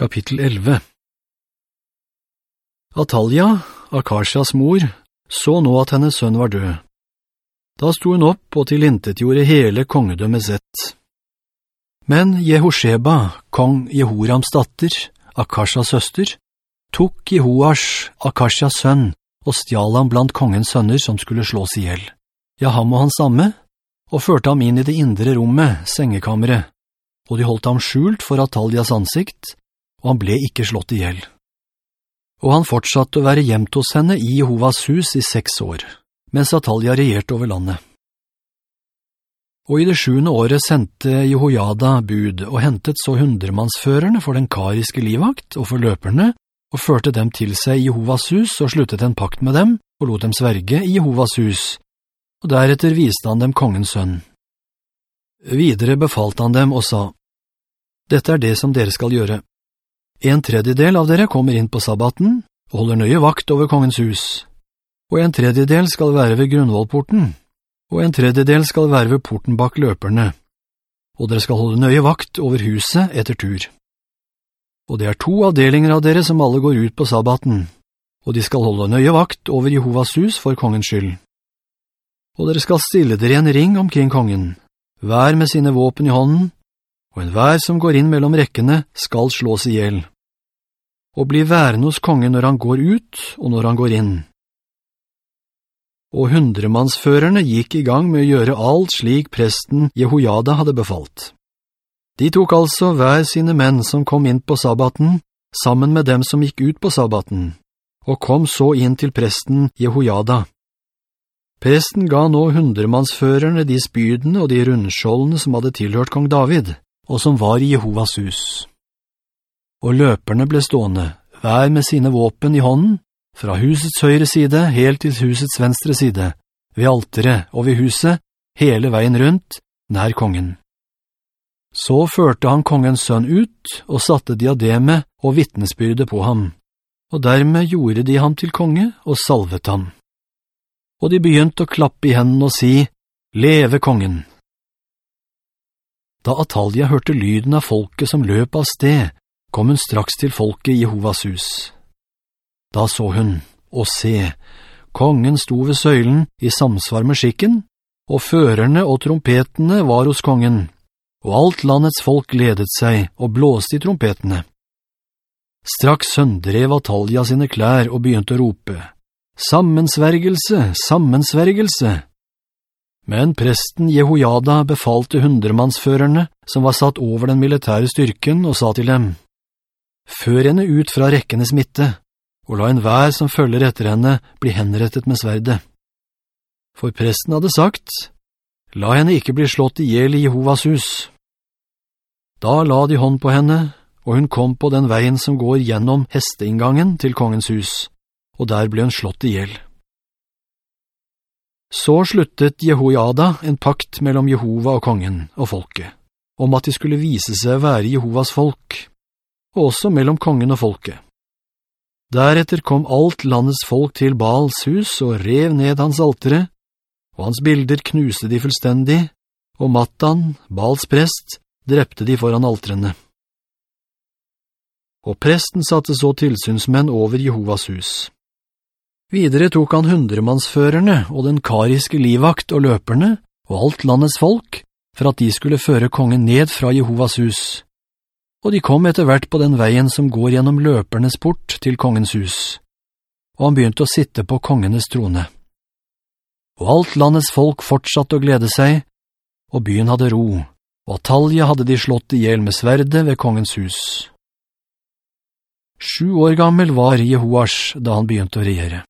Kapittel 11 Atalja, Akashas mor, så nå at hennes sønn var død. Da sto hun opp og tilintetgjorde hele kongedømmet sett. Men Jehosheba, kong Jehorams datter, Akashas søster, tok Jehoash, Akashas sønn, og stjal ham blant kongens sønner som skulle slås ihjel. Ja, ham og hans samme, og førte ham inn i det indre rommet, sengekammeret, og de holdt ham skjult for Ataljas ansikt, og han ble ikke slått ihjel. Og han fortsatte å være gjemt hos henne i Jehovas hus i seks år, mens Atalja regjerte over landet. Og i det sjuende året sendte Jehoiada bud og hentet så hundremannsførerne for den kariske livvakt og for løperne, og førte dem til seg i Jehovas hus og sluttet en pakt med dem, og lot dem sverge i Jehovas hus, og deretter viste han dem kongens sønn. Videre befalte han dem og sa, «Dette er det som dere skal gjøre. En tredjedel av dere kommer inn på sabbaten og holder nøye vakt over kongens hus, og en tredjedel skal være ved grunnvollporten, og en tredjedel skal være ved porten bak løperne, og dere skal holde nøye vakt over huset etter tur. Og det er to avdelinger av dere som alle går ut på sabbaten, og de skal holde nøye vakt over Jehovas hus for kongens skyld. Og dere skal stille dere en ring omkring kongen, hver med sine våpen i hånden, og enhver som går inn mellom rekkene skal slås ihjel, og bli værende hos kongen når han går ut og når han går inn. Og hundremannsførerne gikk i gang med å gjøre alt slik presten Jehoiada hadde befalt. De tok altså hver sine menn som kom inn på sabbaten, sammen med dem som gikk ut på sabbaten, og kom så inn til presten Jehoiada. Presten ga nå hundremannsførerne de spydene og de rundskjoldene som hadde tilhørt kong David, og som var i Jehovas hus. Og løperne ble stående, hver med sine våpen i hånden, fra husets høyre side helt til husets venstre side, ved altere og ved huset, hele veien rundt, nær kongen. Så førte han kongens sønn ut og satte diademe og vittnesbyrde på ham, og dermed gjorde de ham til konge og salvet ham. Og de begynte å klappe i hendene og si, «Leve kongen!» Da Atalja hørte lyden av folket som løp av sted, kom hun straks til folket i Jehovas hus. Da så hun, og se, kongen sto ved søylen i samsvar med skikken, og førerne og trompetene var hos kongen, og alt landets folk ledet seg og blåste i trompetene. Straks søndrev Atalja sine klær og begynte å rope, «Sammensvergelse, sammensvergelse!» Men presten Jehoiada befalte hundremannsførerne som var satt over den militære styrken og sa til dem, «Før henne ut fra rekkenes midte, og la en vær som følger etter henne bli henrettet med sverde.» For presten hadde sagt, «La henne ikke bli slått ihjel i Jehovas hus.» Da la de hånd på henne, og hun kom på den veien som går gjennom hesteinngangen til kongens hus, og der ble hun slått ihjel. Så sluttet Jehoiada en pakt mellom Jehova og kongen og folket, om at de skulle vise seg være Jehovas folk, og også mellom kongen og folket. Deretter kom alt landets folk til Baals hus og rev ned hans altere, og hans bilder knuste de fullstendig, og Mattan, Baals prest, drepte de foran altrene. Og presten satte så tilsynsmenn over Jehovas hus. Videre tok han hundremannsførerne og den kariske livvakt og løperne og alt landets folk, for at de skulle føre kongen ned fra Jehovas hus. Og de kom etter hvert på den veien som går gjennom løpernes port til kongens hus. Og han begynte å sitte på kongenes trone. Og alt landets folk fortsatte å glede seg, og byen hadde ro, og talje hadde de slått ihjel med sverde ved kongens hus. Sju år gammel var Jehoash da han begynte å regjere.